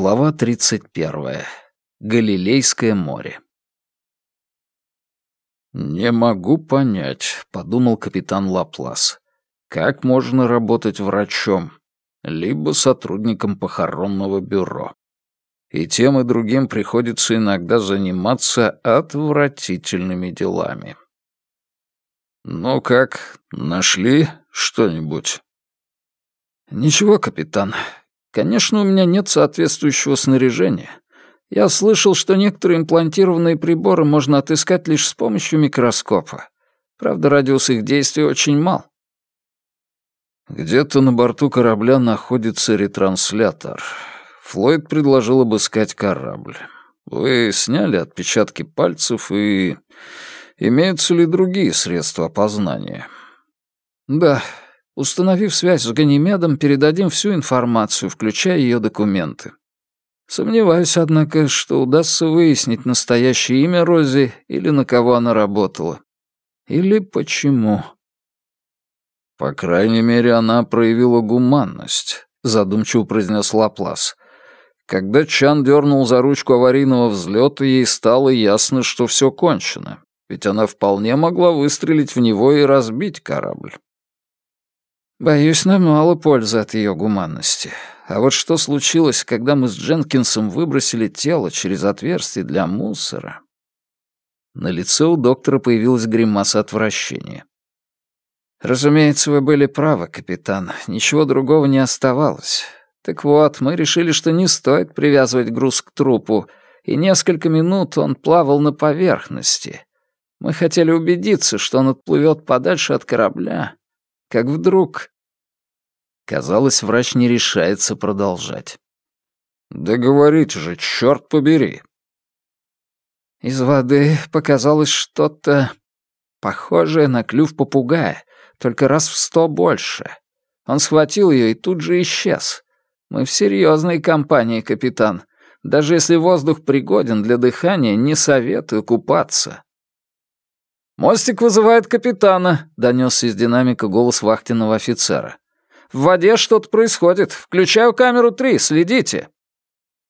Глава 31. Галилейское море. «Не могу понять», — подумал капитан Лаплас. «Как можно работать врачом, либо сотрудником похоронного бюро? И тем и другим приходится иногда заниматься отвратительными делами». «Ну как, нашли что-нибудь?» «Ничего, капитан. Конечно, у меня нет соответствующего снаряжения. Я слышал, что некоторые имплантированные приборы можно отыскать лишь с помощью микроскопа. Правда, радиус их действия очень мал. Где-то на борту корабля находится ретранслятор. Флойд предложил обыскать корабль. Вы сняли отпечатки пальцев и... Имеются ли другие средства опознания? Да, Установив связь с Ганимедом, передадим всю информацию, включая ее документы. Сомневаюсь, однако, что удастся выяснить настоящее имя Рози или на кого она работала. Или почему. По крайней мере, она проявила гуманность, задумчиво произнес Лаплас. Когда Чан дернул за ручку аварийного взлета, ей стало ясно, что все кончено, ведь она вполне могла выстрелить в него и разбить корабль. Боюсь, нам мало пользы от ее гуманности. А вот что случилось, когда мы с Дженкинсом выбросили тело через отверстие для мусора? На лице у доктора появилась гримаса отвращения. «Разумеется, вы были правы, капитан. Ничего другого не оставалось. Так вот, мы решили, что не стоит привязывать груз к трупу, и несколько минут он плавал на поверхности. Мы хотели убедиться, что он отплывет подальше от корабля, как вдруг... Казалось, врач не решается продолжать. «Да говорите же, черт побери!» Из воды показалось что-то похожее на клюв попугая, только раз в сто больше. Он схватил ее и тут же исчез. Мы в серьезной компании, капитан. Даже если воздух пригоден для дыхания, не советую купаться. «Мостик вызывает капитана», — донесся из динамика голос вахтенного офицера. «В воде что-то происходит. Включаю камеру три, следите».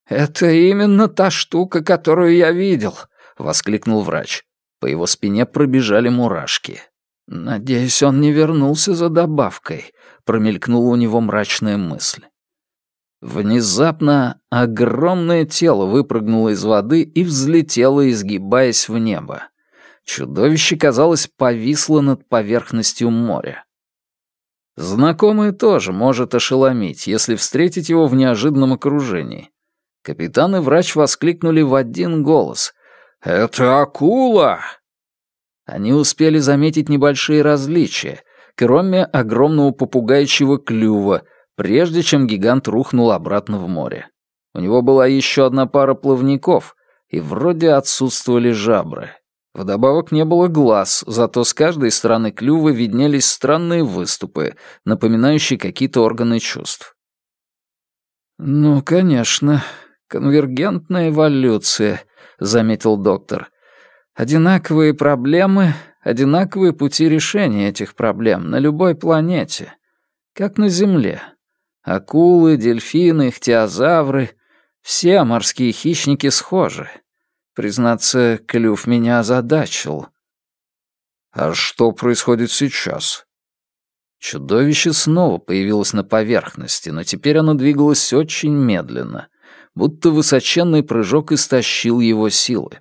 «Это именно та штука, которую я видел», — воскликнул врач. По его спине пробежали мурашки. «Надеюсь, он не вернулся за добавкой», — промелькнула у него мрачная мысль. Внезапно огромное тело выпрыгнуло из воды и взлетело, изгибаясь в небо. Чудовище, казалось, повисло над поверхностью моря. Знакомый тоже может ошеломить, если встретить его в неожиданном окружении. Капитан и врач воскликнули в один голос. «Это акула!» Они успели заметить небольшие различия, кроме огромного попугайчьего клюва, прежде чем гигант рухнул обратно в море. У него была еще одна пара плавников, и вроде отсутствовали жабры. Вдобавок не было глаз, зато с каждой стороны клюва виднелись странные выступы, напоминающие какие-то органы чувств. «Ну, конечно, конвергентная эволюция», — заметил доктор. «Одинаковые проблемы, одинаковые пути решения этих проблем на любой планете, как на Земле. Акулы, дельфины, ихтиозавры — все морские хищники схожи. Признаться, клюв меня озадачил. А что происходит сейчас? Чудовище снова появилось на поверхности, но теперь оно двигалось очень медленно, будто высоченный прыжок истощил его силы.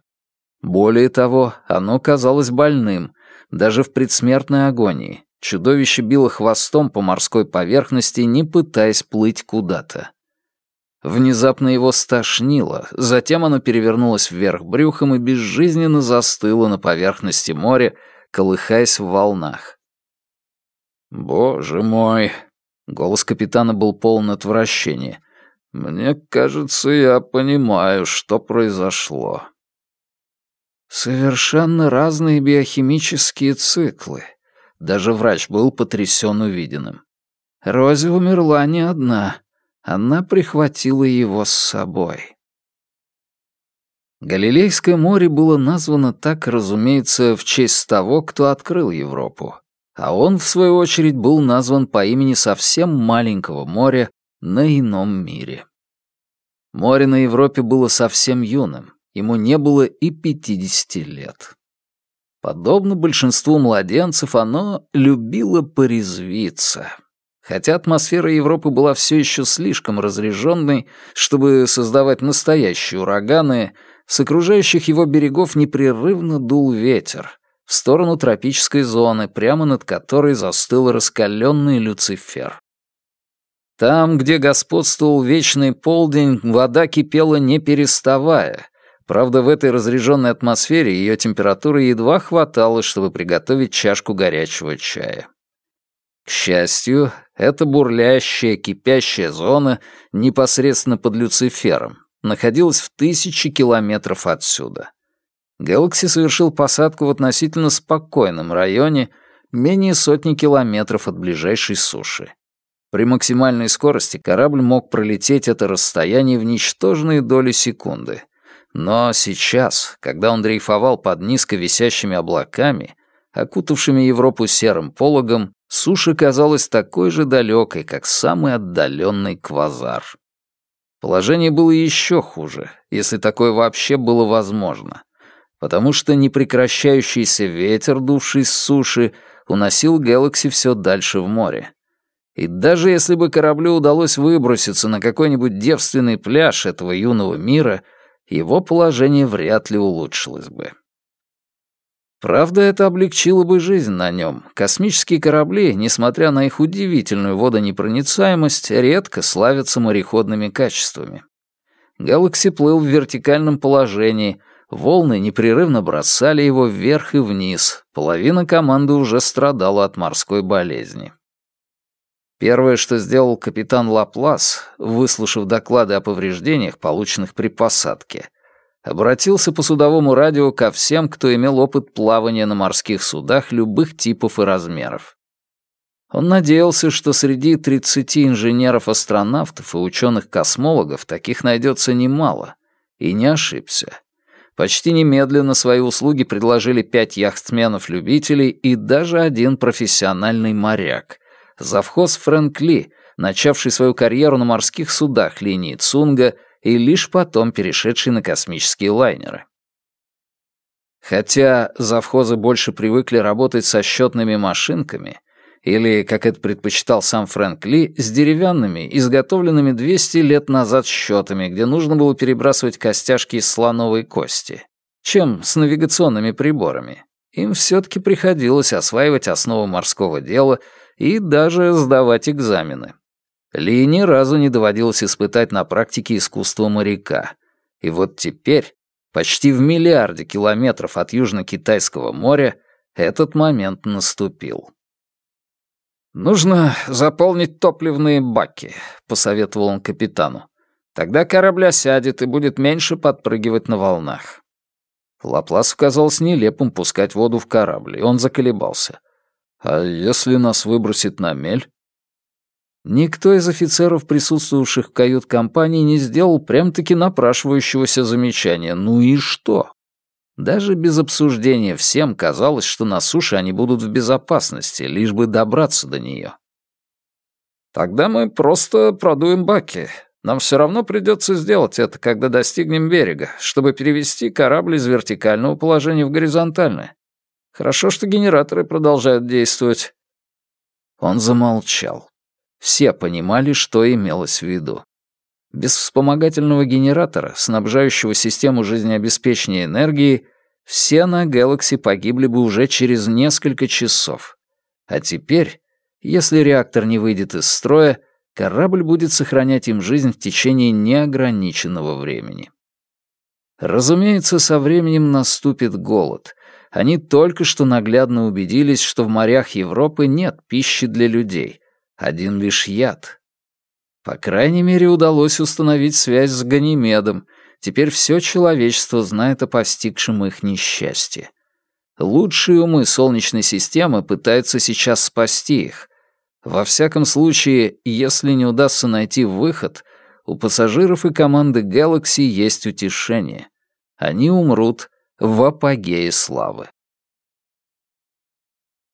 Более того, оно казалось больным, даже в предсмертной агонии. Чудовище било хвостом по морской поверхности, не пытаясь плыть куда-то. Внезапно его стошнило, затем оно перевернулось вверх брюхом и безжизненно застыло на поверхности моря, колыхаясь в волнах. «Боже мой!» — голос капитана был полон отвращения. «Мне кажется, я понимаю, что произошло». Совершенно разные биохимические циклы. Даже врач был потрясен увиденным. Рози умерла не одна. Она прихватила его с собой. Галилейское море было названо так, разумеется, в честь того, кто открыл Европу. А он, в свою очередь, был назван по имени совсем маленького моря на ином мире. Море на Европе было совсем юным, ему не было и 50 лет. Подобно большинству младенцев, оно любило порезвиться. Хотя атмосфера Европы была все еще слишком разреженной, чтобы создавать настоящие ураганы, с окружающих его берегов непрерывно дул ветер в сторону тропической зоны, прямо над которой застыл раскаленный Люцифер. Там, где господствовал вечный полдень, вода кипела не переставая. Правда, в этой разреженной атмосфере ее температуры едва хватало, чтобы приготовить чашку горячего чая. К счастью, эта бурлящая, кипящая зона непосредственно под Люцифером находилась в тысячи километров отсюда. Гэлакси совершил посадку в относительно спокойном районе, менее сотни километров от ближайшей суши. При максимальной скорости корабль мог пролететь это расстояние в ничтожные доли секунды. Но сейчас, когда он дрейфовал под низко висящими облаками, окутавшими Европу серым пологом, суша казалась такой же далекой, как самый отдаленный квазар. Положение было еще хуже, если такое вообще было возможно, потому что непрекращающийся ветер, дувший с суши, уносил Galaxy все дальше в море. И даже если бы кораблю удалось выброситься на какой-нибудь девственный пляж этого юного мира, его положение вряд ли улучшилось бы. Правда, это облегчило бы жизнь на нем. Космические корабли, несмотря на их удивительную водонепроницаемость, редко славятся мореходными качествами. Галакси плыл в вертикальном положении, волны непрерывно бросали его вверх и вниз, половина команды уже страдала от морской болезни. Первое, что сделал капитан Лаплас, выслушав доклады о повреждениях, полученных при посадке, обратился по судовому радио ко всем, кто имел опыт плавания на морских судах любых типов и размеров. Он надеялся, что среди 30 инженеров-астронавтов и ученых-космологов таких найдется немало, и не ошибся. Почти немедленно свои услуги предложили пять яхтсменов-любителей и даже один профессиональный моряк — завхоз Фрэнк Ли, начавший свою карьеру на морских судах линии Цунга и лишь потом перешедший на космические лайнеры. Хотя завхозы больше привыкли работать со счетными машинками, или, как это предпочитал сам Фрэнк Ли, с деревянными, изготовленными 200 лет назад счетами, где нужно было перебрасывать костяшки из слоновой кости, чем с навигационными приборами, им все-таки приходилось осваивать основы морского дела и даже сдавать экзамены. Ли ни разу не доводилось испытать на практике искусство моряка. И вот теперь, почти в миллиарде километров от Южно-Китайского моря, этот момент наступил. «Нужно заполнить топливные баки», — посоветовал он капитану. «Тогда корабль осядет и будет меньше подпрыгивать на волнах». Лапласу казалось нелепым пускать воду в корабль, и он заколебался. А если нас выбросит на мель? Никто из офицеров, присутствовавших в кают-компании, не сделал прям-таки напрашивающегося замечания. Ну и что? Даже без обсуждения всем казалось, что на суше они будут в безопасности, лишь бы добраться до нее. Тогда мы просто продуем баки. Нам все равно придется сделать это, когда достигнем берега, чтобы перевести корабль из вертикального положения в горизонтальное. Хорошо, что генераторы продолжают действовать». Он замолчал. Все понимали, что имелось в виду. Без вспомогательного генератора, снабжающего систему жизнеобеспечения энергией, все на Galaxy погибли бы уже через несколько часов. А теперь, если реактор не выйдет из строя, корабль будет сохранять им жизнь в течение неограниченного времени. Разумеется, со временем наступит голод, они только что наглядно убедились, что в морях Европы нет пищи для людей, один лишь яд. По крайней мере, удалось установить связь с Ганимедом, теперь все человечество знает о постигшем их несчастье. Лучшие умы Солнечной системы пытаются сейчас спасти их. Во всяком случае, если не удастся найти выход, у пассажиров и команды Galaxy есть утешение. Они умрут, в апогее славы.